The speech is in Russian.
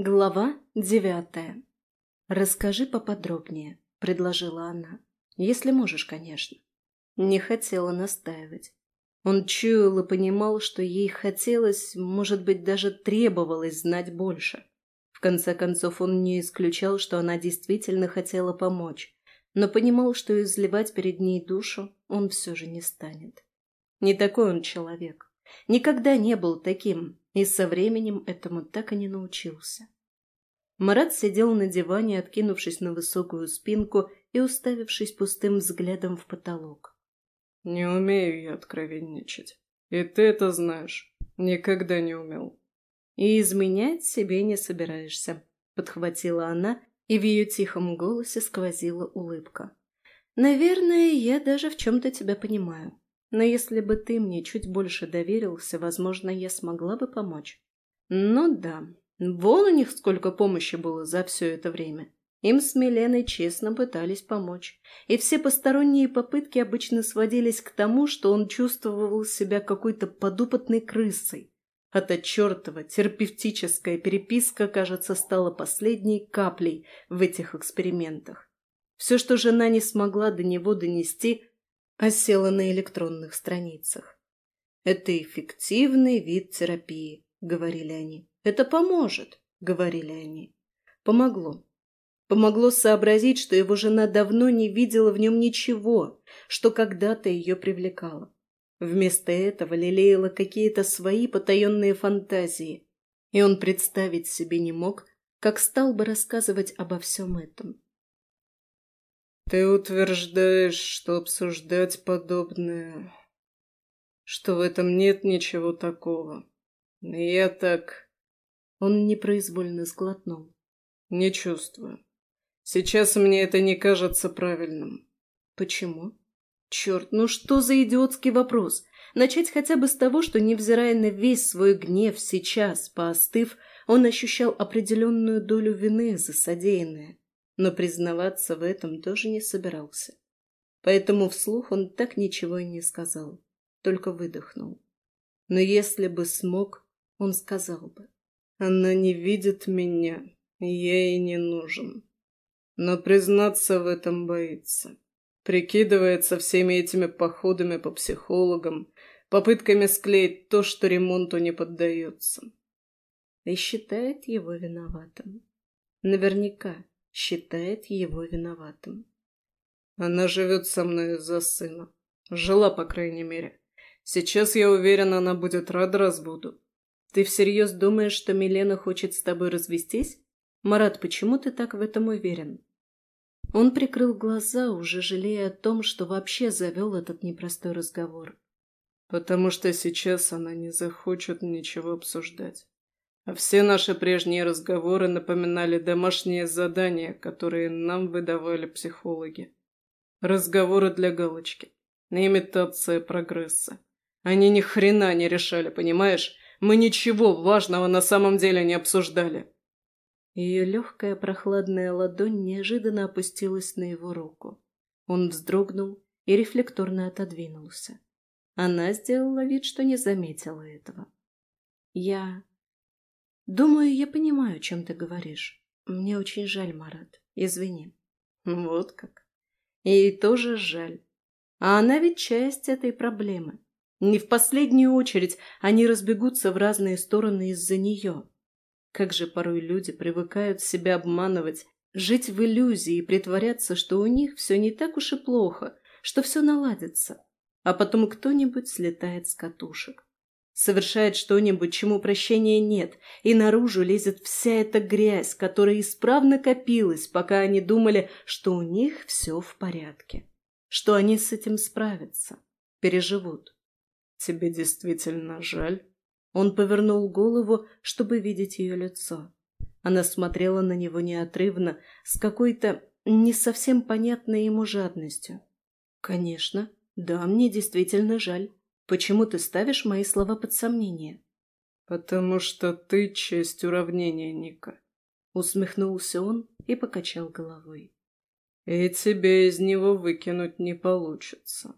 Глава девятая. «Расскажи поподробнее», — предложила она. «Если можешь, конечно». Не хотела настаивать. Он чуял и понимал, что ей хотелось, может быть, даже требовалось знать больше. В конце концов, он не исключал, что она действительно хотела помочь, но понимал, что изливать перед ней душу он все же не станет. Не такой он человек. Никогда не был таким, и со временем этому так и не научился. Марат сидел на диване, откинувшись на высокую спинку и уставившись пустым взглядом в потолок. «Не умею я откровенничать. И ты это знаешь. Никогда не умел». «И изменять себе не собираешься», — подхватила она, и в ее тихом голосе сквозила улыбка. «Наверное, я даже в чем-то тебя понимаю. Но если бы ты мне чуть больше доверился, возможно, я смогла бы помочь». «Ну да, Вон у них сколько помощи было за все это время. Им с Миленой честно пытались помочь. И все посторонние попытки обычно сводились к тому, что он чувствовал себя какой-то подопытной крысой. Эта чертова терапевтическая переписка, кажется, стала последней каплей в этих экспериментах. Все, что жена не смогла до него донести, осело на электронных страницах. «Это эффективный вид терапии», — говорили они. Это поможет, говорили они. Помогло. Помогло сообразить, что его жена давно не видела в нем ничего, что когда-то ее привлекало. Вместо этого лелеяла какие-то свои потаенные фантазии, и он представить себе не мог, как стал бы рассказывать обо всем этом. «Ты утверждаешь, что обсуждать подобное, что в этом нет ничего такого. Я так...» Он непроизвольно сглотнул. «Не чувствую. Сейчас мне это не кажется правильным». «Почему?» «Черт, ну что за идиотский вопрос? Начать хотя бы с того, что, невзирая на весь свой гнев сейчас, поостыв, он ощущал определенную долю вины за содеянное, но признаваться в этом тоже не собирался. Поэтому вслух он так ничего и не сказал, только выдохнул. Но если бы смог, он сказал бы. Она не видит меня, я ей не нужен. Но признаться в этом боится. Прикидывается всеми этими походами по психологам, попытками склеить то, что ремонту не поддается. И считает его виноватым. Наверняка считает его виноватым. Она живет со мной из-за сына. Жила, по крайней мере. Сейчас, я уверен, она будет рада разводу. Ты всерьез думаешь, что Милена хочет с тобой развестись? Марат, почему ты так в этом уверен? Он прикрыл глаза, уже жалея о том, что вообще завел этот непростой разговор. Потому что сейчас она не захочет ничего обсуждать. А все наши прежние разговоры напоминали домашние задания, которые нам выдавали психологи. Разговоры для галочки. Имитация прогресса. Они ни хрена не решали, понимаешь? Мы ничего важного на самом деле не обсуждали». Ее легкая прохладная ладонь неожиданно опустилась на его руку. Он вздрогнул и рефлекторно отодвинулся. Она сделала вид, что не заметила этого. «Я... думаю, я понимаю, о чем ты говоришь. Мне очень жаль, Марат. Извини». «Вот как. Ей тоже жаль. А она ведь часть этой проблемы. Не в последнюю очередь они разбегутся в разные стороны из-за нее. Как же порой люди привыкают себя обманывать, жить в иллюзии и притворяться, что у них все не так уж и плохо, что все наладится. А потом кто-нибудь слетает с катушек. Совершает что-нибудь, чему прощения нет, и наружу лезет вся эта грязь, которая исправно копилась, пока они думали, что у них все в порядке, что они с этим справятся, переживут. «Тебе действительно жаль?» Он повернул голову, чтобы видеть ее лицо. Она смотрела на него неотрывно, с какой-то не совсем понятной ему жадностью. «Конечно. Да, мне действительно жаль. Почему ты ставишь мои слова под сомнение?» «Потому что ты часть уравнения, Ника», — усмехнулся он и покачал головой. «И тебе из него выкинуть не получится».